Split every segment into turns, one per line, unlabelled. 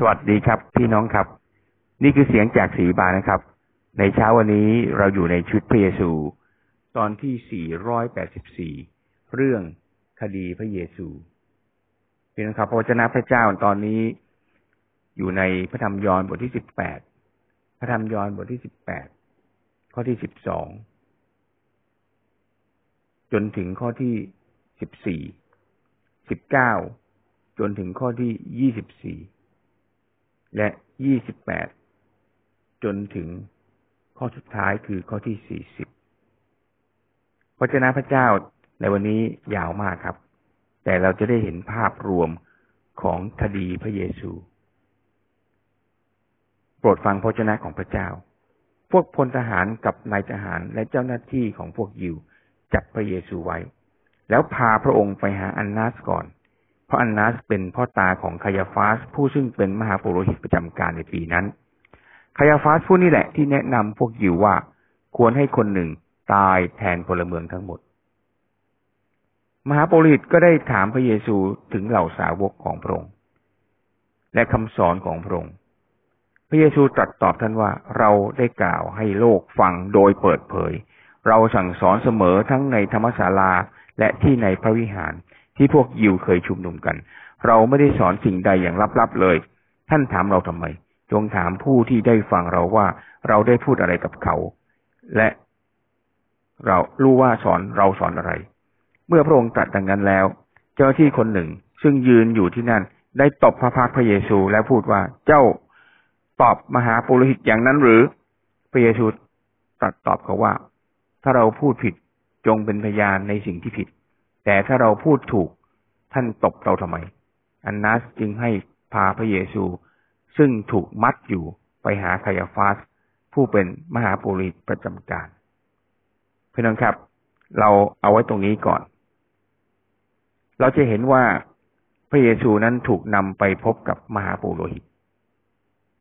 สวัสดีครับ พี่น้องครับ นี่คือเสียงจากสีบานะครับ ในเช้าวันนี้เราอยู่ในชุดพระเยซู ตอนที่ 484 เรื่องคดีพระเยซู พี่น้องครับพระเจ้าพระเจ้าตอนนี้ อยู่ในพระธรรมยอห์นบทที่ 18 พระธรรมยอห์นบทที่ 18 ข้อที่ 12 จนถึงข้อที่ 14 19 จนถึงข้อที่ 24 และยี่สิบแปดจนถึงข้อสุดท้ายคือข้อที่สี่สิบพระเจ้าพระเจ้าในวันนี้ยาวมากครับ แต่เราจะได้เห็นภาพรวมของคดีพระเยซู โปรดฟังพระเจ้าของพระเจ้า พวกพลทหารกับนายทหารและเจ้าหน้าที่ของพวกยิวจับพระเยซูไว้ แล้วพาพระองค์ไปหาอันนาสก่อน เพราะอันนัสเป็นพ่อตาของคายาฟาส ผู้ซึ่งเป็นมหาปุโรหิตประจำการในปีนั้นคายาฟาสผู้นี้แหละที่แนะนำพวกยิวว่าควรให้คนหนึ่งตายแทนพลเมืองทั้งหมด มหาปุโรหิตก็ได้ถามพระเยซูถึงเหล่าสาวกของพระองค์และคำสอนของพระองค์พระเยซูตรัสตอบท่านว่าเราได้กล่าวให้โลกฟังโดยเปิดเผย เราสั่งสอนเสมอทั้งในธรรมศาลาและที่ในพระวิหาร ที่พวกยิวเคยชุมนุมกัน เราไม่ได้สอนสิ่งใดอย่างลับๆเลย ท่านถามเราทำไม จงถามผู้ที่ได้ฟังเราว่าเราได้พูดอะไรกับเขา และเรารู้ว่าสอนเราสอนอะไร เมื่อพระองค์ตรัสดังนั้นแล้ว เจ้าที่คนหนึ่งซึ่งยืนอยู่ที่นั่น ได้ตบพระพักพระเยซูและพูดว่าเจ้าตอบมหาปุโรหิตอย่างนั้นหรือ พระเยซูตรัสตอบเขาว่า ถ้าเราพูดผิดจงเป็นพยานในสิ่งที่ผิด แต่ถ้าเราพูดถูกท่านตบเราทำไม อันนัสจึงให้พาพระเยซู ซึ่งถูกมัดอยู่ไปหาคายาฟาส ผู้เป็นมหาปุริประจำการเพื่อนครับ เราเอาไว้ตรงนี้ก่อน เราจะเห็นว่าพระเยซูนั้นถูกนำไปพบกับมหาปุโรหิต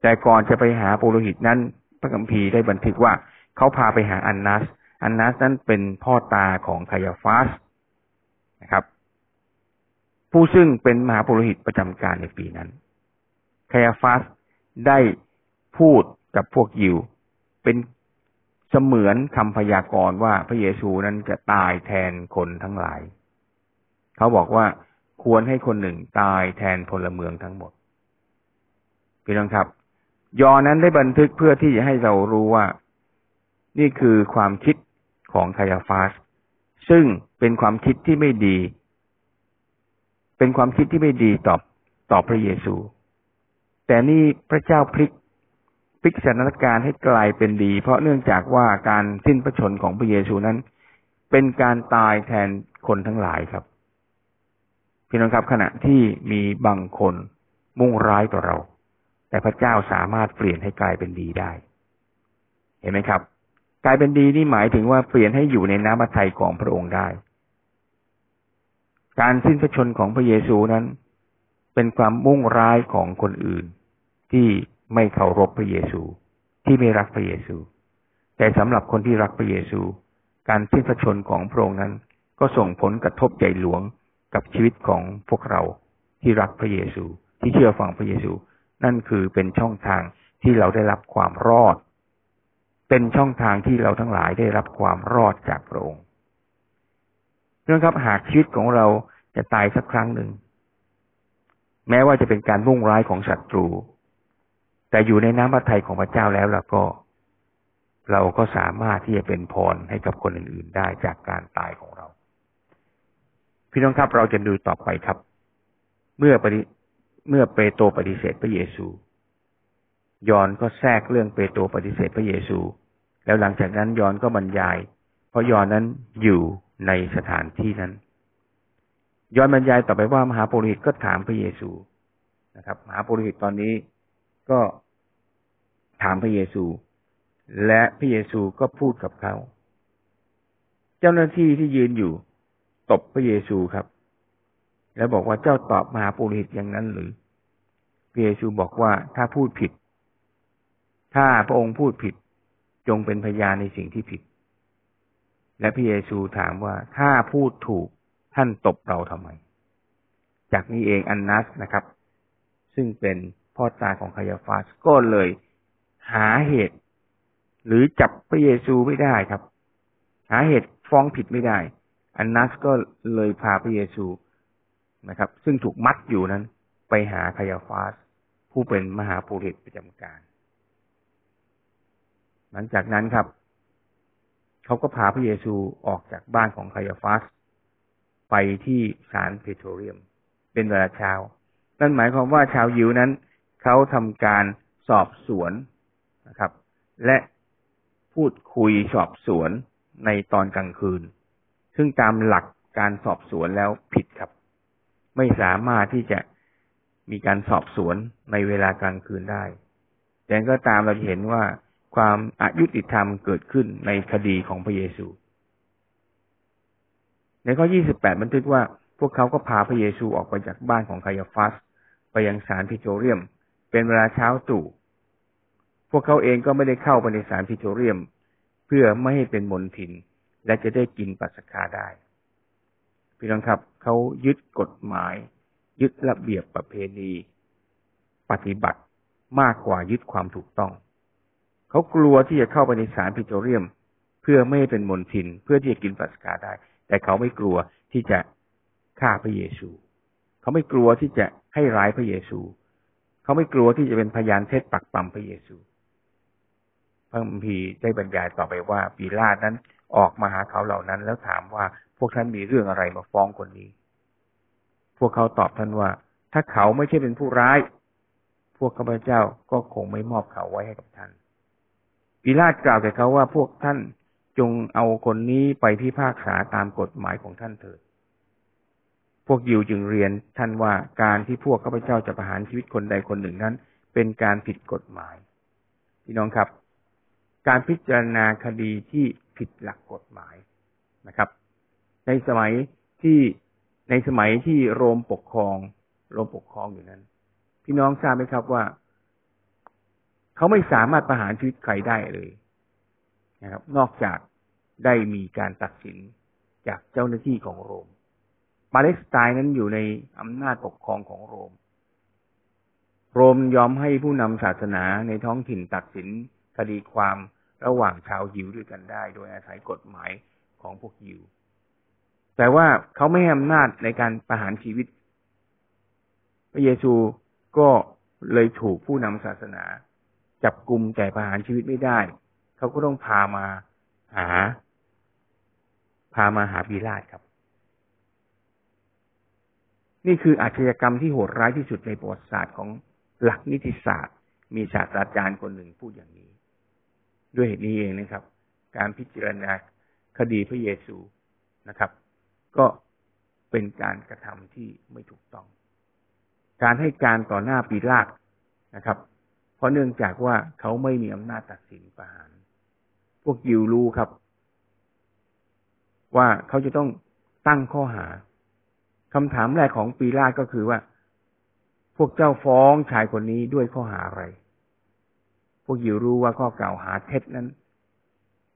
แต่ก่อนจะไปหาปุโรหิตนั้นพระคัมภีร์ได้บันทึกว่าเขาพาไปหาอันนัส อันนัสนั้นเป็นพ่อตาของคายาฟาส นะครับ ผู้ซึ่งเป็นมหาปุโรหิตประจำการในปีนั้นคายาฟัสได้พูดกับพวกยิว เป็นเสมือนคำพยากรณ์ว่าพระเยซูนั้นจะตายแทนคนทั้งหลาย เขาบอกว่าควรให้คนหนึ่งตายแทนพลเมืองทั้งหมดพี่น้องครับ ยอนั้นได้บันทึกเพื่อที่จะให้เรารู้ว่า นี่คือความคิดของคายาฟาส ซึ่ง เป็นความคิดที่ไม่ดี เป็นความคิดที่ไม่ดีต่อต่อพระเยซู แต่นี่พระเจ้าพลิกพลิกสถานการณ์ให้กลายเป็นดี เพราะเนื่องจากว่าการสิ้นพระชนของพระเยซูนั้น เป็นการตายแทนคนทั้งหลายครับพี่น้องครับขณะที่มีบางคนมุ่งร้ายต่อเรา แต่พระเจ้าสามารถเปลี่ยนให้กลายเป็นดีได้ เห็นไหมครับ กลายเป็นดีนี่หมายถึงว่าเปลี่ยนให้อยู่ในน้ำพระทัยของพระองค์ได้ การสิ้นพระชนของพระเยซูนั้น เป็นความมุ่งร้ายของคนอื่น ที่ไม่เคารพพระเยซู ที่ไม่รักพระเยซู แต่สำหรับคนที่รักพระเยซู การสิ้นพระชนของพระองค์นั้น ก็ส่งผลกระทบใหญ่หลวงกับชีวิตของพวกเราที่รักพระเยซู ที่เชื่อฟังพระเยซู นั่นคือเป็นช่องทางที่เราได้รับความรอด เป็นช่องทางที่เราทั้งหลายได้รับความรอดจากพระองค์ เรื่องครับหากชีวิตของเราจะตายสักครั้งหนึ่ง แม้ว่าจะเป็นการมุ่งร้ายของศัตรู แต่อยู่ในน้ำพระทัยของพระเจ้าแล้วล่ะก็ เราก็สามารถที่จะเป็นพรให้กับคนอื่น ๆ ได้จากการตายของเรา พี่น้องครับเราจะดูต่อไปครับ เมื่อปฏิเมื่อเปโตรปฏิเสธพระเยซู ยอนก็แทรกเรื่องเปโตรปฏิเสธพระเยซู แล้วหลังจากนั้นยอนก็บรรยาย เพราะยอนนั้นอยู่ ในสถานที่นั้น ย้อนบรรยายต่อไปว่ามหาปุโรหิตก็ถามพระเยซูนะครับ มหาปุโรหิตตอนนี้ก็ถามพระเยซู และพระเยซูก็พูดกับเขา เจ้าหน้าที่ที่ยืนอยู่ ตบพระเยซูครับ แล้วบอกว่าเจ้าตอบมหาปุโรหิตอย่างนั้นหรือพระเยซูบอกว่าถ้าพูดผิด ถ้าพระองค์พูดผิดจงเป็นพยานในสิ่งที่ผิด และพระเยซูถามว่าถ้าพูดถูกท่านตบเราทำไม จากนี้เองอันนัสนะครับ ซึ่งเป็นพ่อตาของคายาฟาสก็เลยหาเหตุ หรือจับพระเยซูไม่ได้ครับ หาเหตุฟ้องผิดไม่ได้ อันนัสก็เลยพาพระเยซูนะครับ ซึ่งถูกมัดอยู่นั้น ไปหาคายาฟาส ผู้เป็นมหาปุริตประจำการ หลังจากนั้นครับ เขาก็พาพระเยซูออกจากบ้านของคายาฟาสไปที่ศาลเพโทรเรียม เป็นเวลาเช้า นั่นหมายความว่าชาวยิวนั้น เขาทำการสอบสวนนะครับ และพูดคุยสอบสวนในตอนกลางคืน ซึ่งตามหลักการสอบสวนแล้วผิดครับ ไม่สามารถที่จะมีการสอบสวนในเวลากลางคืนได้ แต่ก็ตามเราเห็นว่า ความอายุติธรรมเกิดขึ้นในคดีของพระเยซู ในข้อ 28 บันทึกว่าพวกเขาก็พาพระเยซูออกไปจากบ้านของคายาฟัส ไปยังศาลพิโจเรียม เป็นเวลาเช้าตรู่ พวกเขาเองก็ไม่ได้เข้าไปในศาลพิโจเรียม เพื่อไม่ให้เป็นมนทิน และจะได้กินปัสคาได้ พี่น้องครับเขายึดกฎหมาย ยึดระเบียบประเพณี ปฏิบัติมากกว่ายึดความถูกต้อง เขากลัวที่จะเข้าไปในศาลพิโตเรียม เพื่อไม่ให้เป็นมนทิน เพื่อที่จะกินปัสคาได้ แต่เขาไม่กลัวที่จะฆ่าพระเยซู เขาไม่กลัวที่จะให้ร้ายพระเยซู เขาไม่กลัวที่จะเป็นพยานเท็จปักปั๊มพระเยซู พระมภีได้บรรยายต่อไปว่าปีลาดนั้นออกมาหาเขาเหล่านั้น แล้วถามว่าพวกท่านมีเรื่องอะไรมาฟ้องคนนี้ พวกเขาตอบท่านว่า ถ้าเขาไม่ใช่เป็นผู้ร้าย พวกข้าพเจ้าก็คงไม่มอบเขาไว้ให้กับท่าน ปีลาดกล่าวแก่เขาว่าพวกท่านจงเอาคนนี้ไปพิพากษาตามกฎหมายของท่านเถิด พวกยิวจึงเรียนท่านว่าการที่พวกข้าพเจ้าจะประหารชีวิตคนใดคนหนึ่งนั้น เป็นการผิดกฎหมาย พี่น้องครับ การพิจารณาคดีที่ผิดหลักกฎหมายนะครับ ในสมัยที่ในสมัยที่โรมปกครอง โรมปกครองอยู่นั้น พี่น้องทราบไหมครับว่า เขาไม่สามารถประหารชีวิตใครได้เลยนะครับ นอกจากได้มีการตัดสินจากเจ้าหน้าที่ของโรม ปาเลสไตน์นั้นอยู่ในอำนาจปกครองของโรม โรมยอมให้ผู้นำศาสนาในท้องถิ่นตัดสินคดีความระหว่างชาวยิวด้วยกันได้ โดยอาศัยกฎหมายของพวกยิว แต่ว่าเขาไม่ให้อำนาจในการประหารชีวิต พระเยซูก็เลยถูกผู้นำศาสนา จับกลุ่มแต่ประหารชีวิตไม่ได้ เขาก็ต้องพามาหา พามาหาปีลาตครับ นี่คืออาชญากรรมที่โหดร้ายที่สุดในประวัติศาสตร์ของหลักนิติศาสตร์ มีศาสตราจารย์คนหนึ่งพูดอย่างนี้ ด้วยเหตุนี้เองนะครับ การพิจารณาคดีพระเยซูนะครับ ก็เป็นการกระทำที่ไม่ถูกต้อง การให้การต่อหน้าปีลาตนะครับ เพราะเนื่องจากว่าเขาไม่มีอำนาจตัดสินประหาร พวกยิวรู้ครับ ว่าเขาจะต้องตั้งข้อหาคำถามแรกของปีลาตก็คือว่า พวกเจ้าฟ้องชายคนนี้ด้วยข้อหาอะไร พวกยิวรู้ว่าข้อกล่าวหาเท็จนั้น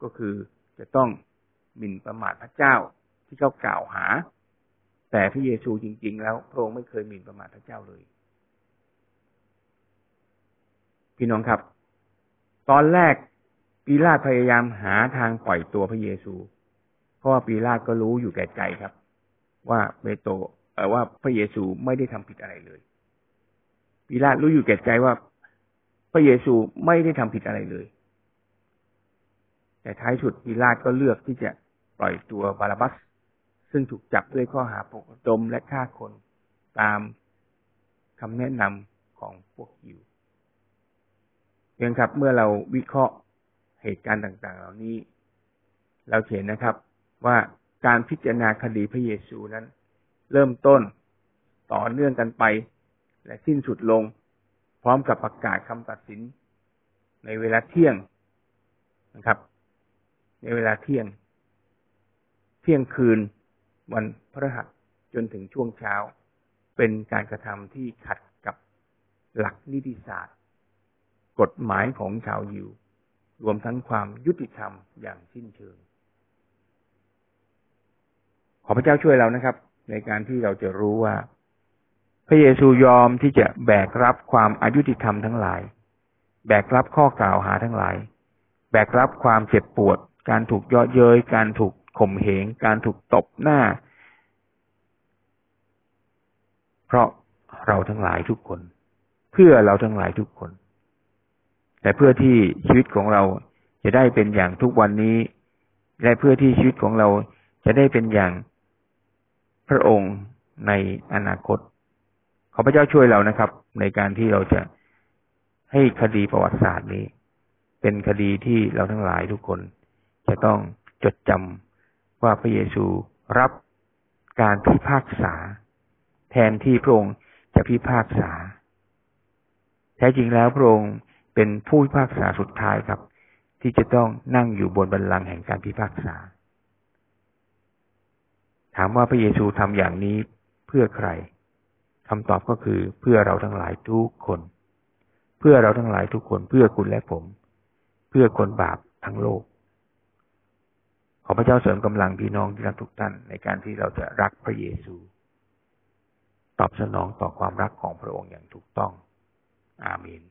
ก็คือจะต้องหมิ่นประมาทพระเจ้าที่เขากล่าวหา แต่พระเยซูจริง ๆ แล้วพระองค์ไม่เคยหมิ่นประมาทพระเจ้าเลย พี่น้องครับ ตอนแรกปีลาตพยายามหาทางปล่อยตัวพระเยซู เพราะว่าปีลาตก็รู้อยู่แก่ใจครับ ว่าเปโตรว่าพระเยซูไม่ได้ทำผิดอะไรเลย ปีลาตรู้อยู่แก่ใจว่าพระเยซูไม่ได้ทำผิดอะไรเลย แต่ท้ายสุดปิลาตก็เลือกที่จะปล่อยตัวบาราบัส ซึ่งถูกจับด้วยข้อหาปกดมและฆ่าคนตามคำแนะนำของพวกยิว พียงครับ เมื่อเราวิเคราะห์เหตุการณ์ต่าง ๆ เหล่านี้ เราเห็นนะครับ ว่าการพิจารณาคดีพระเยซูนั้น เริ่มต้นต่อเนื่องกันไป และสิ้นสุดลง พร้อมกับประกาศคำตัดสิน ในเวลาเที่ยงนะครับ ในเวลาเที่ยง เที่ยงคืนวันพระหัสจนถึงช่วงเช้า เป็นการกระทำที่ขัดกับหลักนิติศาสตร์ กฎหมายของชาวยิว รวมทั้งความยุติธรรมอย่างสิ้นเชิง ขอพระเจ้าช่วยเรานะครับ ในการที่เราจะรู้ว่า พระเยซูยอมที่จะแบกรับความอายุติธรรมทั้งหลาย แบกรับข้อกล่าวหาทั้งหลาย แบกรับความเจ็บปวด การถูกยาะเย้ยการถูกข่มเหง การถูกตบหน้า เพราะเราทั้งหลายทุกคน เพื่อเราทั้งหลายทุกคน แต่เพื่อที่ชีวิตของเราจะได้เป็นอย่างทุกวันนี้ และเพื่อที่ชีวิตของเราจะได้เป็นอย่างพระองค์ในอนาคต ขอพระเจ้าช่วยเรานะครับ ในการที่เราจะให้คดีประวัติศาสตร์นี้ เป็นคดีที่เราทั้งหลายทุกคน จะต้องจดจำว่าพระเยซูรับการพิพากษา แทนที่พระองค์จะพิพากษา แท้จริงแล้วพระองค์ เป็นผู้พิพากษาสุดท้ายครับ ที่จะต้องนั่งอยู่บนบัลลังก์แห่งการพิพากษา ถามว่าพระเยซูทำอย่างนี้เพื่อใครคำตอบก็คือเพื่อเราทั้งหลายทุกคน เพื่อเราทั้งหลายทุกคน เพื่อคุณและผม เพื่อคนบาปทั้งโลก ขอพระเจ้าเสริมกำลังพี่น้องที่รักทุกท่านในการที่เราจะรักพระเยซู ตอบสนองต่อความรักของพระองค์อย่างถูกต้อง อาเมน